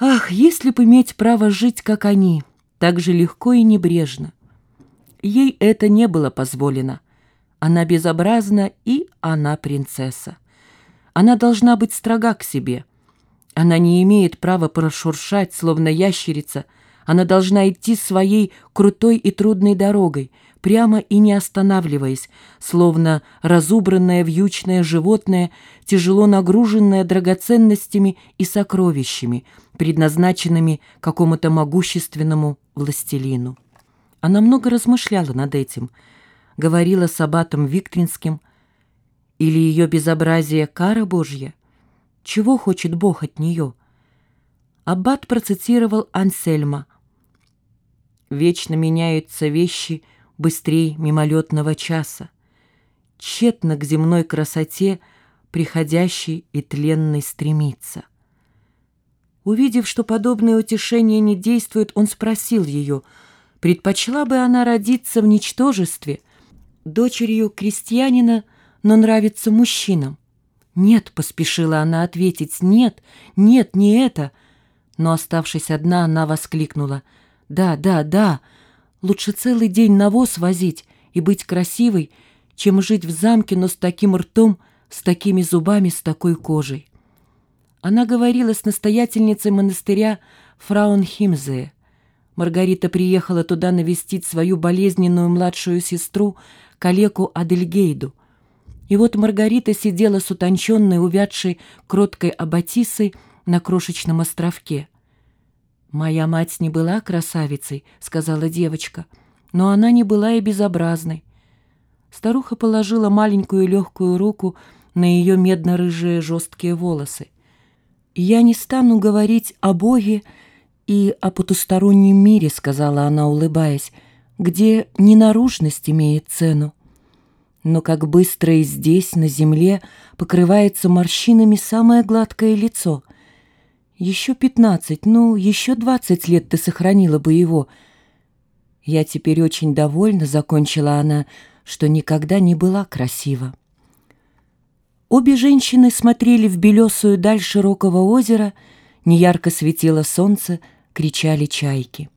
Ах, если бы иметь право жить, как они, так же легко и небрежно. Ей это не было позволено. Она безобразна, и она принцесса. Она должна быть строга к себе. Она не имеет права прошуршать, словно ящерица. Она должна идти своей крутой и трудной дорогой, прямо и не останавливаясь, словно разубранное вьючное животное, тяжело нагруженное драгоценностями и сокровищами, предназначенными какому-то могущественному властелину. Она много размышляла над этим, говорила с аббатом Виктринским, или ее безобразие кара Божья? Чего хочет Бог от нее? Аббат процитировал Ансельма. «Вечно меняются вещи быстрее мимолетного часа. Тщетно к земной красоте приходящий и тленный стремится». Увидев, что подобное утешение не действует, он спросил ее, предпочла бы она родиться в ничтожестве, дочерью крестьянина, но нравится мужчинам. «Нет», — поспешила она ответить, — «нет, нет, не это». Но, оставшись одна, она воскликнула. «Да, да, да, лучше целый день навоз возить и быть красивой, чем жить в замке, но с таким ртом, с такими зубами, с такой кожей». Она говорила с настоятельницей монастыря Фраунхимзее. Маргарита приехала туда навестить свою болезненную младшую сестру, калеку Адельгейду. И вот Маргарита сидела с утонченной, увядшей, кроткой аббатисой на крошечном островке. «Моя мать не была красавицей», — сказала девочка, «но она не была и безобразной». Старуха положила маленькую легкую руку на ее медно-рыжие жесткие волосы. «Я не стану говорить о Боге и о потустороннем мире», — сказала она, улыбаясь, «где ненаружность имеет цену. Но как быстро и здесь, на земле, покрывается морщинами самое гладкое лицо. Еще пятнадцать, ну, еще двадцать лет ты сохранила бы его. Я теперь очень довольна, — закончила она, — что никогда не была красива. Обе женщины смотрели в белесую даль широкого озера, неярко светило солнце, кричали чайки.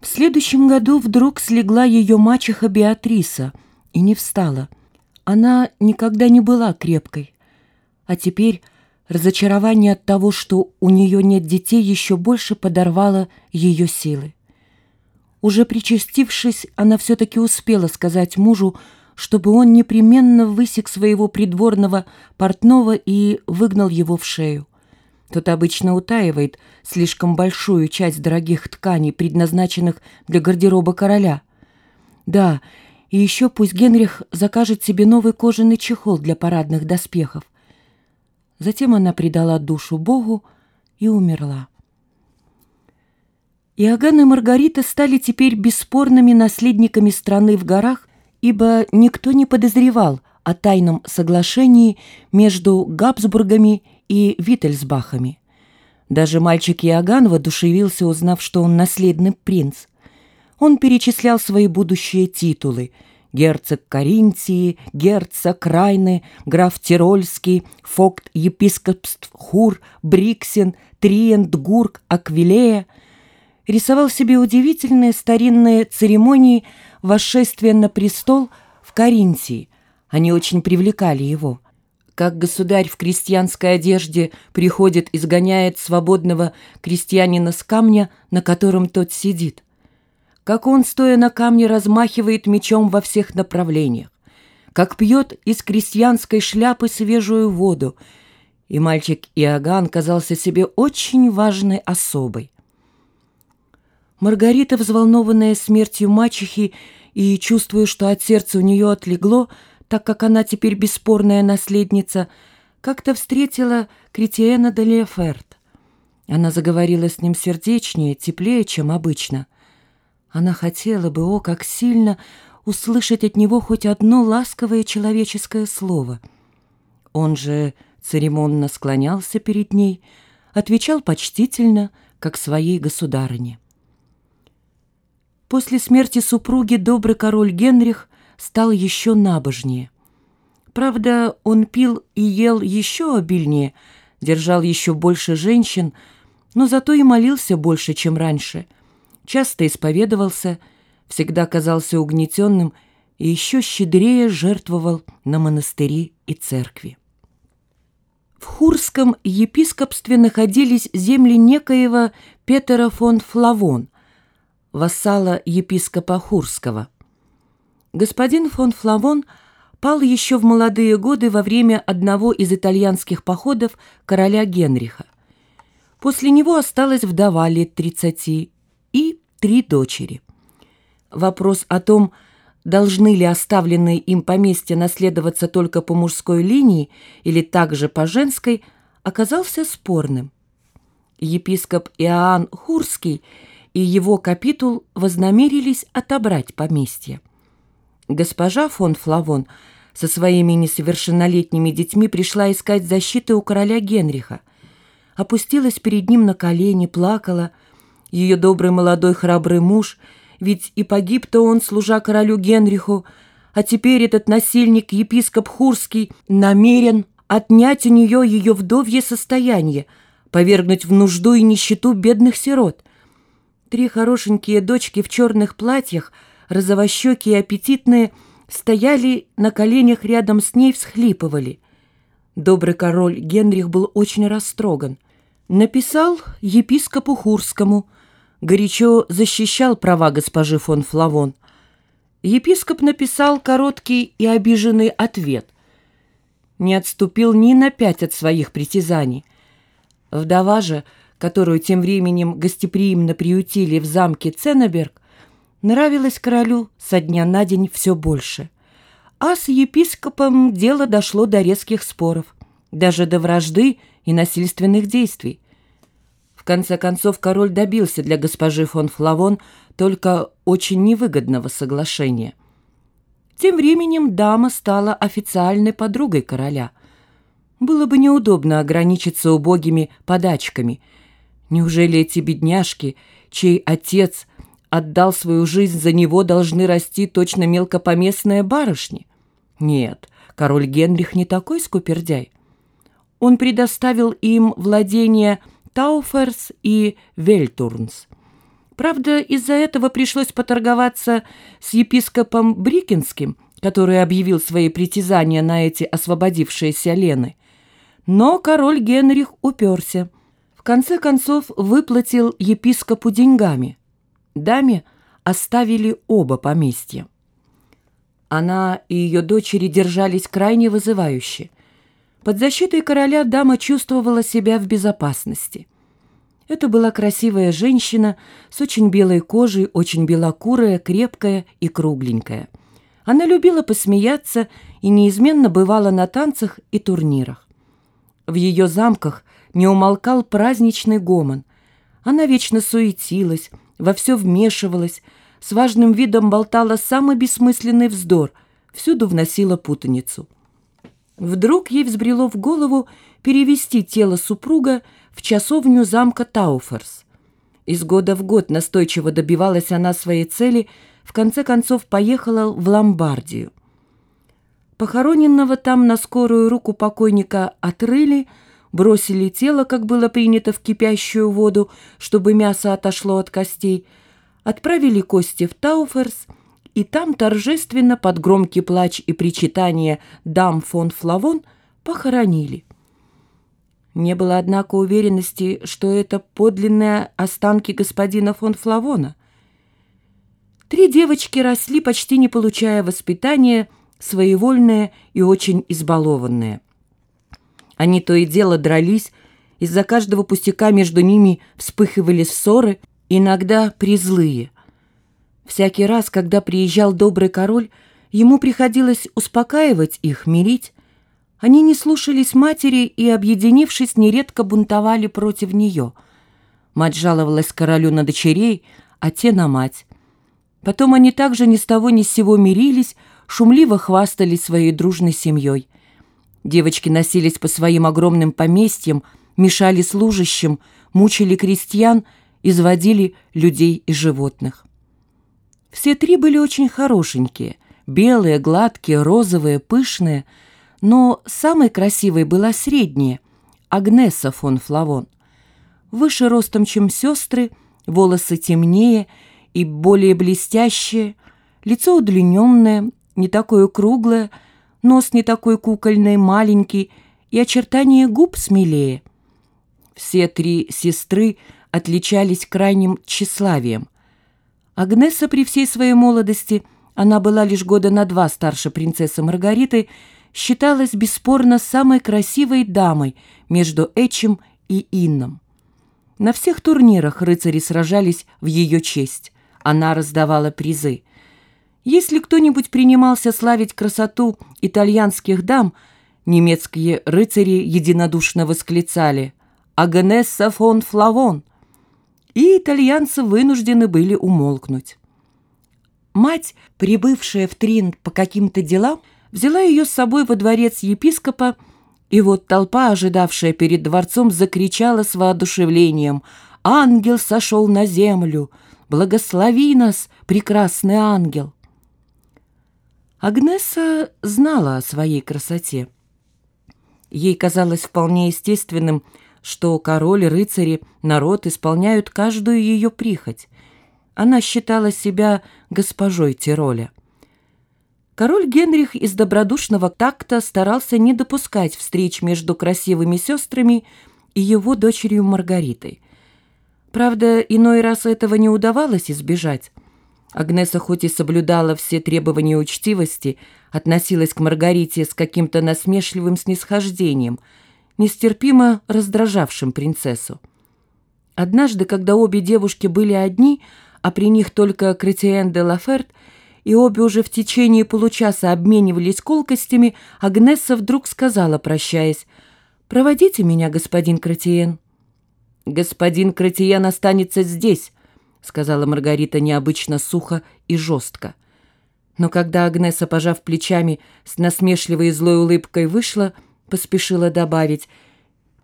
В следующем году вдруг слегла ее мачеха Беатриса и не встала. Она никогда не была крепкой, а теперь разочарование от того, что у нее нет детей, еще больше подорвало ее силы. Уже причастившись, она все-таки успела сказать мужу, чтобы он непременно высек своего придворного портного и выгнал его в шею. Тот обычно утаивает слишком большую часть дорогих тканей, предназначенных для гардероба короля. Да, и еще пусть Генрих закажет себе новый кожаный чехол для парадных доспехов. Затем она предала душу Богу и умерла. Иоганн и Маргарита стали теперь бесспорными наследниками страны в горах, ибо никто не подозревал о тайном соглашении между Габсбургами и Виттельсбахами. Даже мальчик Иоганн воодушевился, узнав, что он наследный принц. Он перечислял свои будущие титулы – герцог Каринтии, герцог Райны, граф Тирольский, фокт епископств Хур, Бриксен, Триент, Гурк, Аквилея. Рисовал себе удивительные старинные церемонии – восшествие на престол в Каринтии. Они очень привлекали его. Как государь в крестьянской одежде приходит и сгоняет свободного крестьянина с камня, на котором тот сидит. Как он, стоя на камне, размахивает мечом во всех направлениях. Как пьет из крестьянской шляпы свежую воду. И мальчик Иоганн казался себе очень важной особой. Маргарита, взволнованная смертью мачехи и чувствуя, что от сердца у нее отлегло, так как она теперь бесспорная наследница, как-то встретила Кретиена де Леферт. Она заговорила с ним сердечнее, теплее, чем обычно. Она хотела бы, о, как сильно, услышать от него хоть одно ласковое человеческое слово. Он же церемонно склонялся перед ней, отвечал почтительно, как своей государыне. После смерти супруги добрый король Генрих стал еще набожнее. Правда, он пил и ел еще обильнее, держал еще больше женщин, но зато и молился больше, чем раньше. Часто исповедовался, всегда казался угнетенным и еще щедрее жертвовал на монастыри и церкви. В Хурском епископстве находились земли некоего Петера фон Флавон, вассала епископа Хурского. Господин фон Флавон пал еще в молодые годы во время одного из итальянских походов короля Генриха. После него осталась вдова лет 30 и три дочери. Вопрос о том, должны ли оставленные им поместья наследоваться только по мужской линии или также по женской, оказался спорным. Епископ Иоанн Хурский и его капитул вознамерились отобрать поместье. Госпожа фон Флавон со своими несовершеннолетними детьми пришла искать защиты у короля Генриха. Опустилась перед ним на колени, плакала. Ее добрый молодой храбрый муж – ведь и погиб-то он, служа королю Генриху, а теперь этот насильник, епископ Хурский, намерен отнять у нее ее вдовье состояние, повергнуть в нужду и нищету бедных сирот. Три хорошенькие дочки в черных платьях, розовощекие и аппетитные, стояли на коленях рядом с ней, всхлипывали. Добрый король Генрих был очень растроган. Написал епископу Хурскому – горячо защищал права госпожи фон Флавон. Епископ написал короткий и обиженный ответ. Не отступил ни на пять от своих притязаний. Вдова же, которую тем временем гостеприимно приютили в замке Ценнеберг, нравилась королю со дня на день все больше. А с епископом дело дошло до резких споров, даже до вражды и насильственных действий. В конце концов, король добился для госпожи фон Флавон только очень невыгодного соглашения. Тем временем дама стала официальной подругой короля. Было бы неудобно ограничиться убогими подачками. Неужели эти бедняжки, чей отец отдал свою жизнь за него, должны расти точно мелкопоместные барышни? Нет, король Генрих не такой скупердяй. Он предоставил им владение Тауферс и Вельтурнс. Правда, из-за этого пришлось поторговаться с епископом Брикинским, который объявил свои притязания на эти освободившиеся лены. Но король Генрих уперся. В конце концов выплатил епископу деньгами. Даме оставили оба поместья. Она и ее дочери держались крайне вызывающе. Под защитой короля дама чувствовала себя в безопасности. Это была красивая женщина с очень белой кожей, очень белокурая, крепкая и кругленькая. Она любила посмеяться и неизменно бывала на танцах и турнирах. В ее замках не умолкал праздничный гомон. Она вечно суетилась, во все вмешивалась, с важным видом болтала самый бессмысленный вздор, всюду вносила путаницу. Вдруг ей взбрело в голову перевести тело супруга в часовню замка Тауферс. Из года в год настойчиво добивалась она своей цели, в конце концов поехала в Ломбардию. Похороненного там на скорую руку покойника отрыли, бросили тело, как было принято, в кипящую воду, чтобы мясо отошло от костей, отправили кости в Тауферс – и там торжественно под громкий плач и причитание дам фон Флавон похоронили. Не было, однако, уверенности, что это подлинные останки господина фон Флавона. Три девочки росли, почти не получая воспитания, своевольные и очень избалованные. Они то и дело дрались, из-за каждого пустяка между ними вспыхивали ссоры, иногда призлые. Всякий раз, когда приезжал добрый король, ему приходилось успокаивать их, мирить. Они не слушались матери и, объединившись, нередко бунтовали против нее. Мать жаловалась королю на дочерей, а те на мать. Потом они также ни с того ни с сего мирились, шумливо хвастались своей дружной семьей. Девочки носились по своим огромным поместьям, мешали служащим, мучили крестьян, изводили людей и животных. Все три были очень хорошенькие, белые, гладкие, розовые, пышные, но самой красивой была средняя, Агнеса фон Флавон. Выше ростом, чем сестры, волосы темнее и более блестящие, лицо удлиненное, не такое круглое, нос не такой кукольный, маленький, и очертания губ смелее. Все три сестры отличались крайним тщеславием. Агнеса при всей своей молодости, она была лишь года на два старше принцессы Маргариты, считалась бесспорно самой красивой дамой между Эчем и Инном. На всех турнирах рыцари сражались в ее честь. Она раздавала призы. Если кто-нибудь принимался славить красоту итальянских дам, немецкие рыцари единодушно восклицали «Агнесса фон Флавон!» И итальянцы вынуждены были умолкнуть. Мать, прибывшая в Трин по каким-то делам, взяла ее с собой во дворец епископа, и вот толпа, ожидавшая перед дворцом, закричала с воодушевлением «Ангел сошел на землю! Благослови нас, прекрасный ангел!» Агнеса знала о своей красоте. Ей казалось вполне естественным, что король, рыцари, народ исполняют каждую ее прихоть. Она считала себя госпожой Тироля. Король Генрих из добродушного такта старался не допускать встреч между красивыми сестрами и его дочерью Маргаритой. Правда, иной раз этого не удавалось избежать. Агнеса хоть и соблюдала все требования учтивости, относилась к Маргарите с каким-то насмешливым снисхождением, нестерпимо раздражавшим принцессу. Однажды, когда обе девушки были одни, а при них только Кретиен де Лаферт – и обе уже в течение получаса обменивались колкостями, Агнесса вдруг сказала, прощаясь, «Проводите меня, господин Кратиен». «Господин Кратиен останется здесь», — сказала Маргарита необычно сухо и жестко. Но когда Агнеса, пожав плечами, с насмешливой и злой улыбкой вышла, поспешила добавить,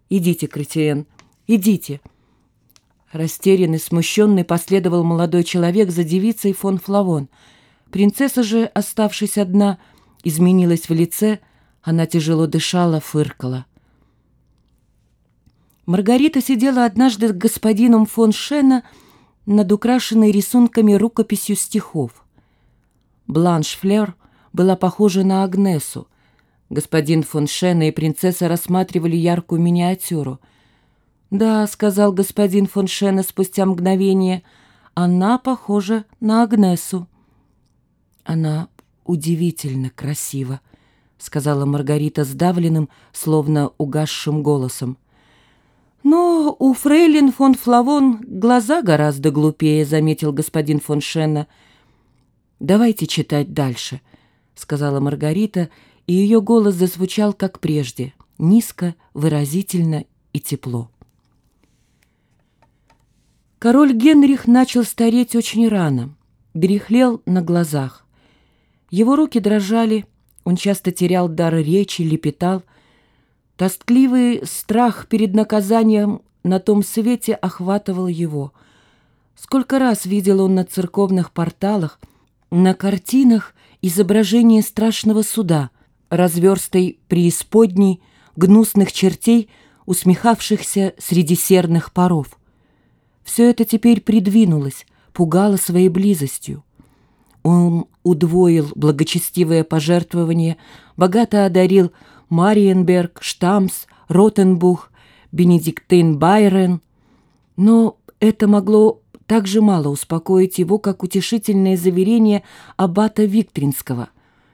«Идите, Кратиен, идите». Растерянный, смущенный последовал молодой человек за девицей фон Флавон — Принцесса же, оставшись одна, изменилась в лице, она тяжело дышала, фыркала. Маргарита сидела однажды с господином фон Шена над украшенной рисунками рукописью стихов. Бланш Флер была похожа на Агнесу. Господин фон Шена и принцесса рассматривали яркую миниатюру. «Да», — сказал господин фон Шена спустя мгновение, — «она похожа на Агнесу». «Она удивительно красива», — сказала Маргарита сдавленным, словно угасшим голосом. «Но у фрейлин фон Флавон глаза гораздо глупее», — заметил господин фон Шенна. «Давайте читать дальше», — сказала Маргарита, и ее голос зазвучал, как прежде, низко, выразительно и тепло. Король Генрих начал стареть очень рано, дряхлел на глазах. Его руки дрожали, он часто терял дар речи, лепетал. Тоскливый страх перед наказанием на том свете охватывал его. Сколько раз видел он на церковных порталах, на картинах изображение страшного суда, разверстой преисподней, гнусных чертей, усмехавшихся среди серных паров. Все это теперь придвинулось, пугало своей близостью. Он удвоил благочестивое пожертвование, богато одарил Мариенберг, Штамс, Ротенбух, Бенедиктин Байрен. Но это могло так же мало успокоить его, как утешительное заверение аббата Виктринского –